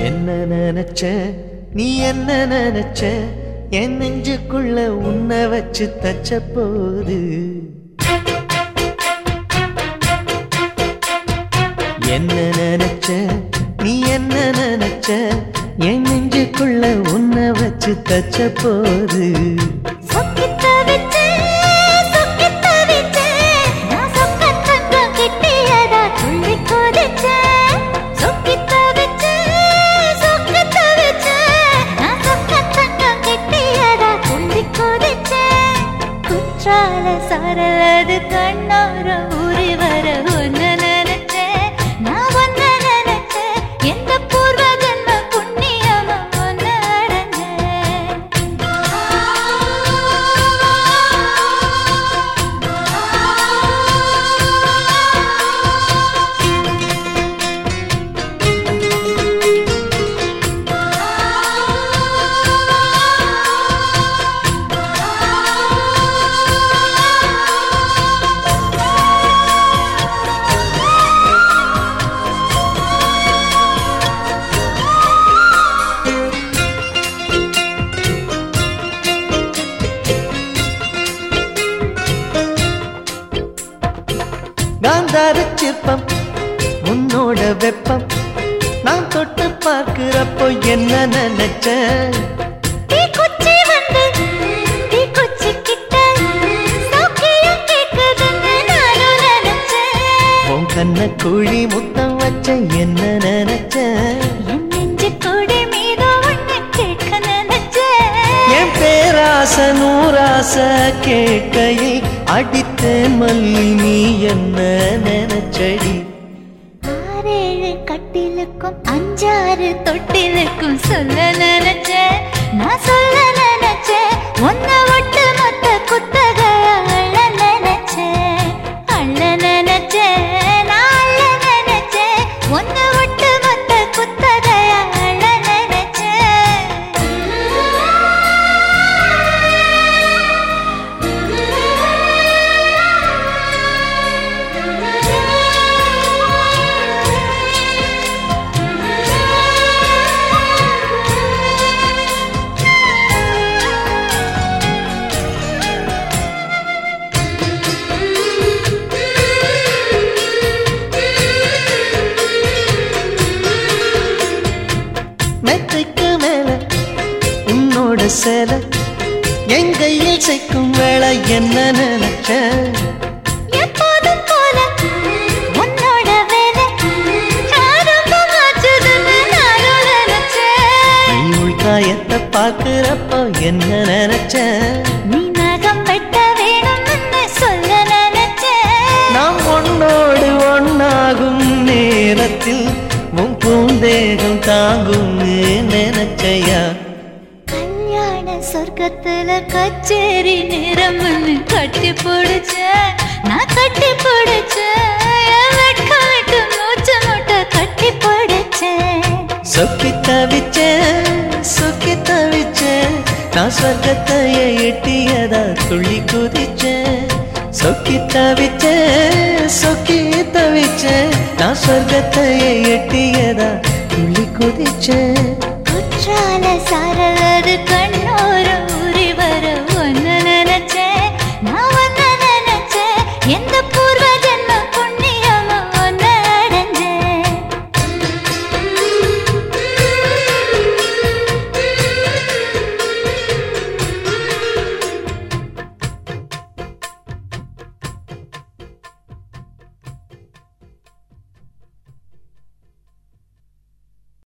என்ன நினைச்ச? நீ என்ன நினைச்ச? என் நெஞ்சுக்குள்ள உன்னை வச்சு தச்ச போது என்ன நினைச்ச? நீ என்ன நினைச்ச? என் நெஞ்சுக்குள்ள உன்னை வச்சு தச்ச போது சால சாரலது கண்ணோர நான் சிற்பம் உன்னோட வெப்பம். நான் தொட்டு பார்க்கிறப்போ என்ன நினைச்ச கண்ண குழி முத்தம் வச்ச என்ன நினைச்ச என் நெஞ்சு கொடி மீது ஒண்ணு பார்த்தேன் மல்லி நீ என்ன நினைச்சடி? ஆறேழு கட்டிலுக்கும் அஞ்சாறு தொட்டிலுக்கும் சொல்ல நினைச்சேன். நான் சொல்ல நினைச்சேன். ஒன்ன விட்டு மெத்தைக்கு மேல உன்னோட சேலை. என் கையில் சேர்க்கும் வேலை என்ன நினைச்ச. பார்க்கிறப்போ என்ன நினைச்ச? நீ பூந்தேகம் தாங்கும் நினைச்சையா? கல்யாண சொர்க்கத்துல கச்சேரி நேரம்னு கட்டி பிடிச்ச நான் கட்டி முட்டை கட்டி பிடிச்சேன் சொக்கி தவிச்சேன் சொக்கி தவிச்சேன் நான் சொர்க்கத்தையே எட்டியதா துள்ளி குதிச்சேன் சொக்கி தவிச்சேன் சொக்கி தவிச்சேன் நான் சொர்க்கத்தையே எட்டியதா துள்ளி குதிச்சேன் குற்றால சாரலது கண்